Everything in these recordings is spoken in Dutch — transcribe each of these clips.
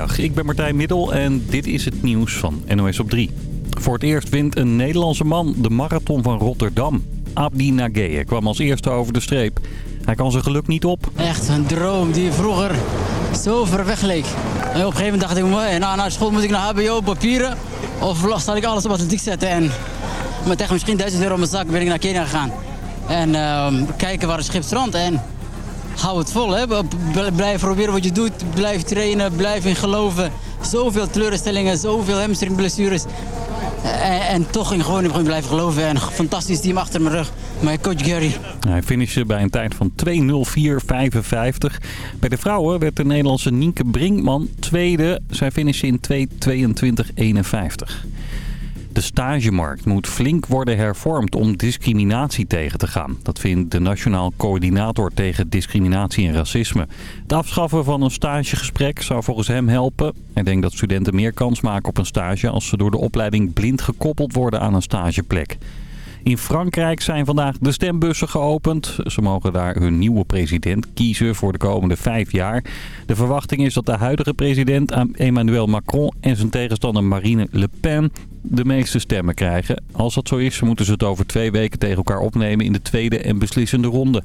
Goedemiddag, ik ben Martijn Middel en dit is het nieuws van NOS op 3. Voor het eerst wint een Nederlandse man de marathon van Rotterdam. Abdi Nageye kwam als eerste over de streep. Hij kan zijn geluk niet op. Echt een droom die vroeger zo ver weg leek. En op een gegeven moment dacht ik, nou, naar school moet ik naar HBO, papieren. Of zal ik alles op atletiek zetten. En met tegen misschien 1000 euro in mijn zak ben ik naar Kenia gegaan. En uh, kijken waar het schip strandt. En hou het vol. Hè? Blijf proberen wat je doet. Blijf trainen. Blijf in geloven. Zoveel teleurstellingen. Zoveel hamstringblessures. En, en, toch in gewoon, gewoon blijven geloven. En een fantastisch team achter mijn rug. Mijn coach Gary. Hij finishte bij een tijd van 2.04.55. Bij de vrouwen werd de Nederlandse Nienke Brinkman tweede. Zij finishte in 2.22.51. De stagemarkt moet flink worden hervormd om discriminatie tegen te gaan. Dat vindt de Nationaal Coördinator tegen Discriminatie en Racisme. Het afschaffen van een stagegesprek zou volgens hem helpen. Hij denkt dat studenten meer kans maken op een stage als ze door de opleiding blind gekoppeld worden aan een stageplek. In Frankrijk zijn vandaag de stembussen geopend. Ze mogen daar hun nieuwe president kiezen voor de komende vijf jaar. De verwachting is dat de huidige president Emmanuel Macron en zijn tegenstander Marine Le Pen de meeste stemmen krijgen. Als dat zo is, moeten ze het over twee weken tegen elkaar opnemen in de tweede en beslissende ronde.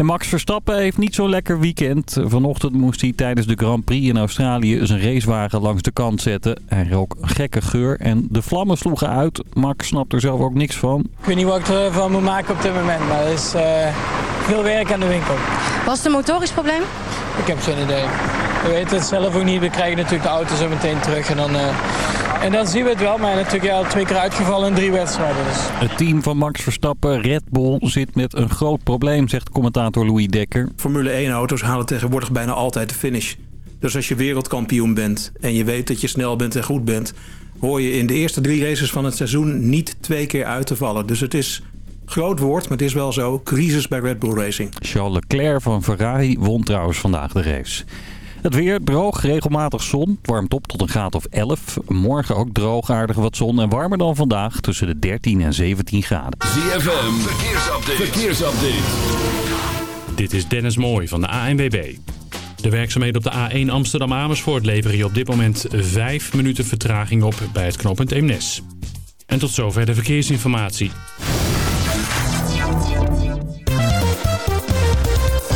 En Max Verstappen heeft niet zo'n lekker weekend. Vanochtend moest hij tijdens de Grand Prix in Australië zijn racewagen langs de kant zetten. Hij rook een gekke geur en de vlammen sloegen uit. Max snapt er zelf ook niks van. Ik weet niet wat ik ervan moet maken op dit moment, maar er is uh, veel werk aan de winkel. Was het een motorisch probleem? Ik heb geen idee. We weten het zelf ook niet. We krijgen natuurlijk de auto zo meteen terug en dan... Uh, en dan zien we het wel, maar natuurlijk ja, twee keer uitgevallen in drie wedstrijden. Dus. Het team van Max Verstappen, Red Bull, zit met een groot probleem, zegt commentator Louis Dekker. Formule 1-auto's halen tegenwoordig bijna altijd de finish. Dus als je wereldkampioen bent en je weet dat je snel bent en goed bent... hoor je in de eerste drie races van het seizoen niet twee keer uit te vallen. Dus het is groot woord, maar het is wel zo. Crisis bij Red Bull Racing. Charles Leclerc van Ferrari won trouwens vandaag de race. Het weer droog, regelmatig zon. Het warmt op tot een graad of 11. Morgen ook droog, aardig wat zon en warmer dan vandaag. Tussen de 13 en 17 graden. ZFM, verkeersupdate. verkeersupdate. Dit is Dennis Mooij van de ANWB. De werkzaamheden op de A1 Amsterdam-Amersfoort leveren je op dit moment 5 minuten vertraging op bij het knooppunt Eemnes. En tot zover de verkeersinformatie.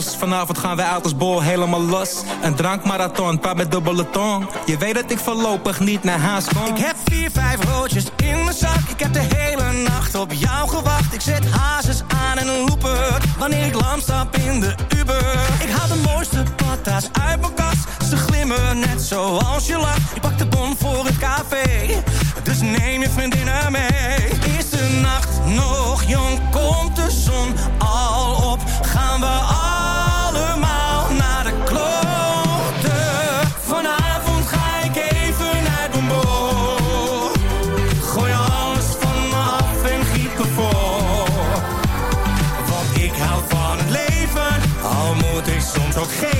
Cross. Vanavond gaan wij uit als bol helemaal los. Een drankmarathon, praat met dubbele tong. Je weet dat ik voorlopig niet naar huis kom. Ik heb vier, vijf roodjes in mijn zak. Ik heb de hele nacht op jou gewacht. Ik zet hazes aan en looper. Wanneer ik lam stap in de Uber. Ik haal de mooiste patta's uit mijn kast. Ze glimmen net zoals je lacht. Ik pak de bon voor het café. Dus neem je vriendinnen mee. Is de nacht nog jong? Komt de zon al op? Gaan we allemaal naar de kloten? Vanavond ga ik even mijn boot. Gooi alles van me af en giet me voor. Want ik hou van het leven, al moet ik soms ook geven.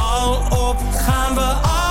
al op? Gaan we allemaal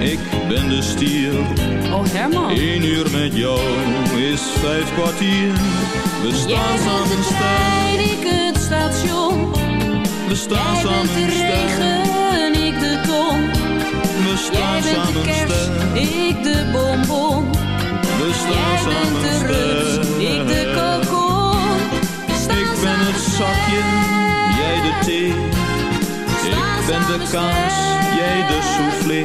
ik ben de stier. Oh Herman. Eén uur met jou is vijf kwartier. We staan bent samen trein, ik het station. we staan Jij bent samen de regen, ik de ton. We Jij staan bent de samen kers, sterk, ik de bonbon. we staan Jij bent samen de rups, ik de kokon. Ik ben het zakje, jij de thee. Ik ben de kaas, jij de soufflé.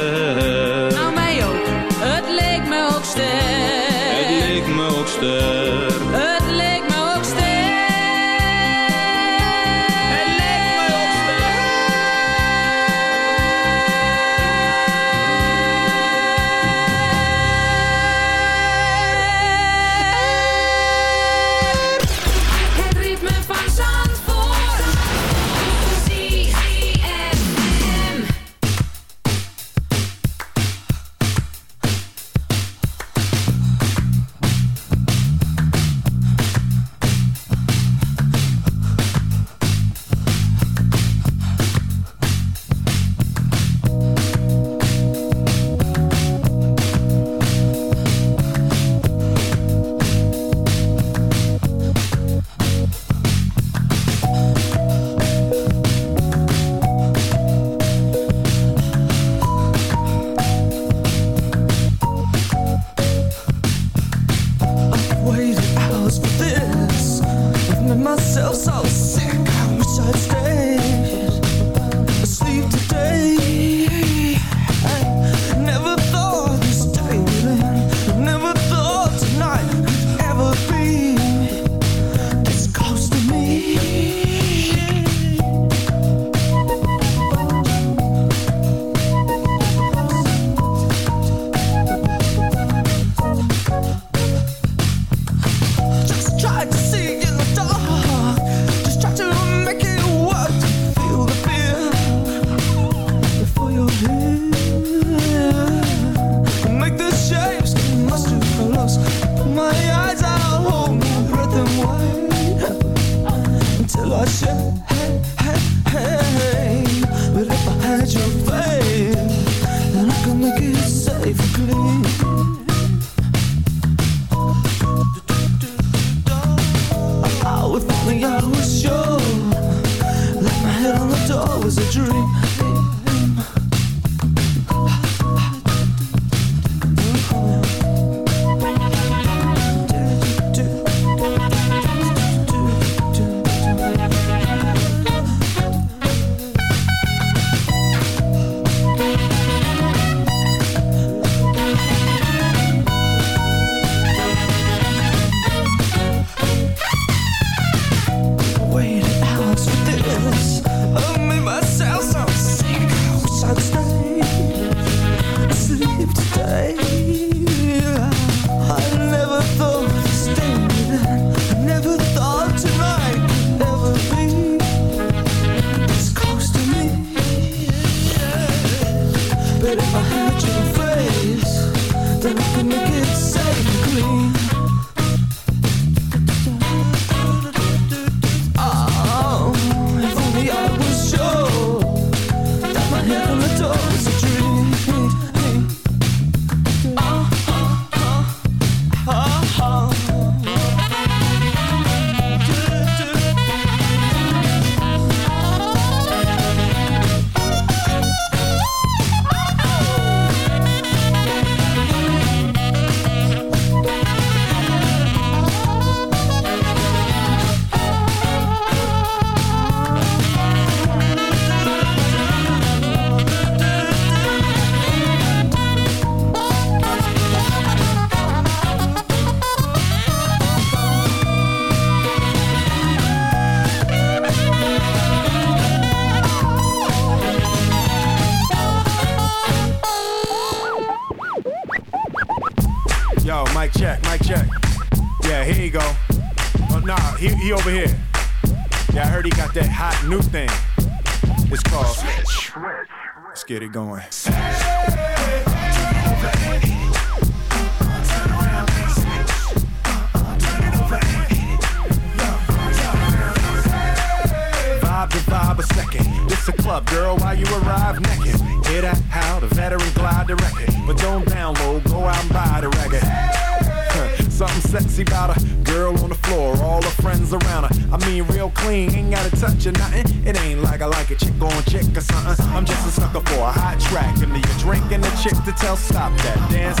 leek get it going. Tell stop that. Dance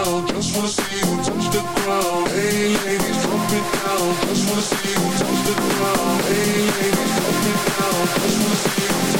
Just wanna see you touch the ground. Hey ladies, drop it down. Just wanna see you touch the ground. Hey ladies, drop it down. Just wanna see you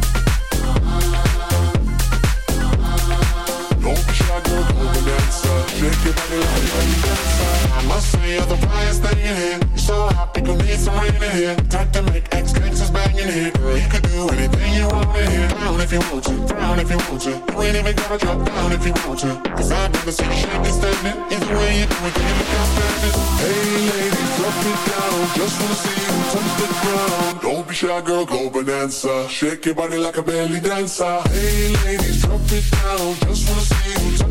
Shake. I must say you're the brightest thing in here. You're so hot, people need some rain in here. Time to make X gangsters bang in here, girl. You can do anything you want in here. Down if you want to, down if you want to. You ain't even gotta drop down if you want to. Cause I never see you shaking standing. Either way you do it, you look outstanding? Hey ladies, drop it down. Just wanna see you touch the ground. Don't be shy, girl, go bonanza. Shake your body like a belly dancer. Hey ladies, drop it down. Just wanna see you touch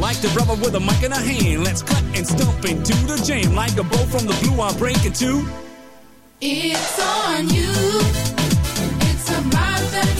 Like the brother with a mic in a hand, let's cut and stomp into the jam. Like a bow from the blue, I'm breaking two. It's on you. It's about that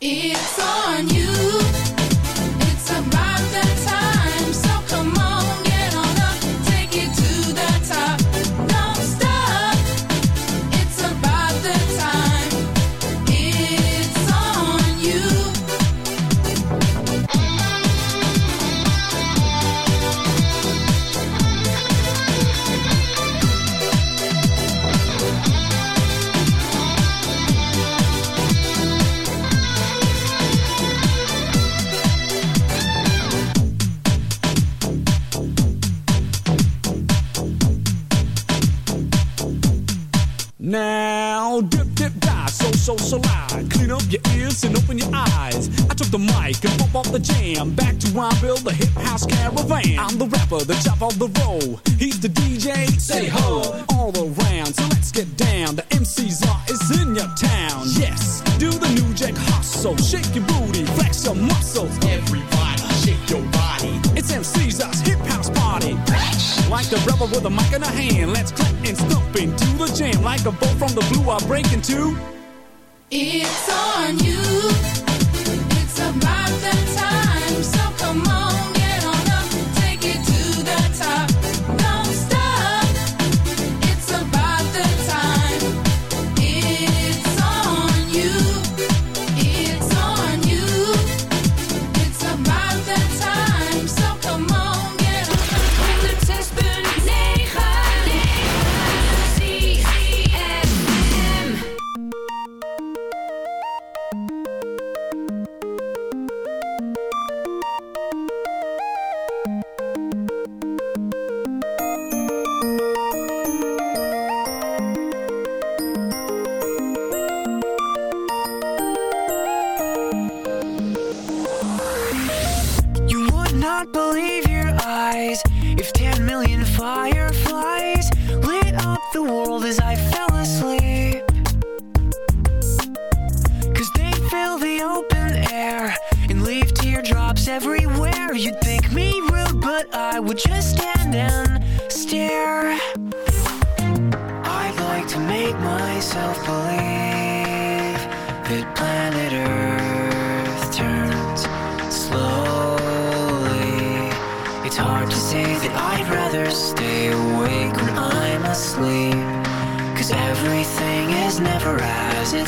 It's on you. why I build the hip house caravan. I'm the rapper, the top of the road.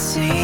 see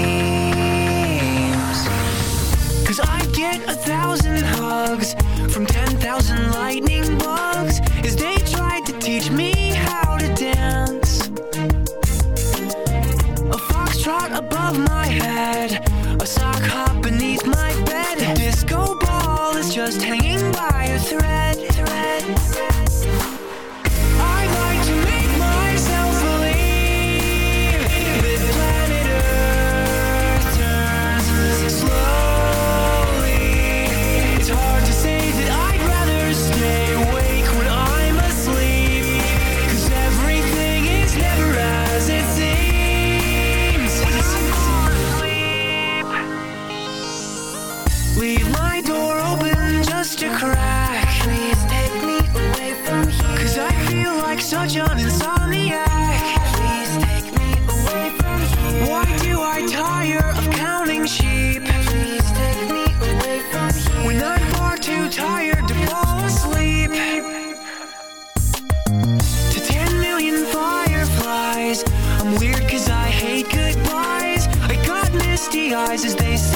voices they say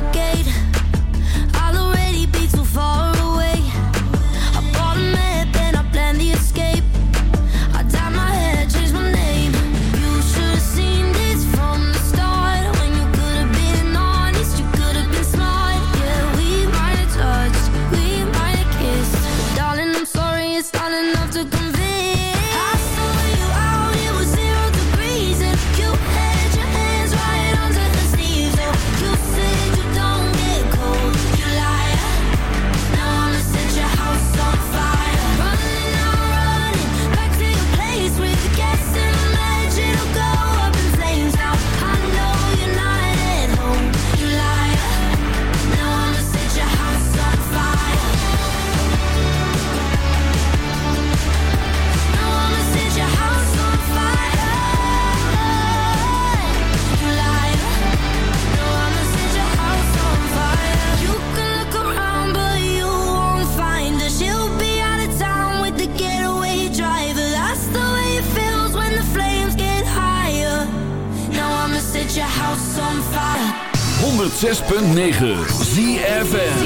Brigade, 106.9 ZFN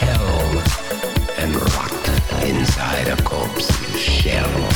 hell and rot inside a corpse's shell.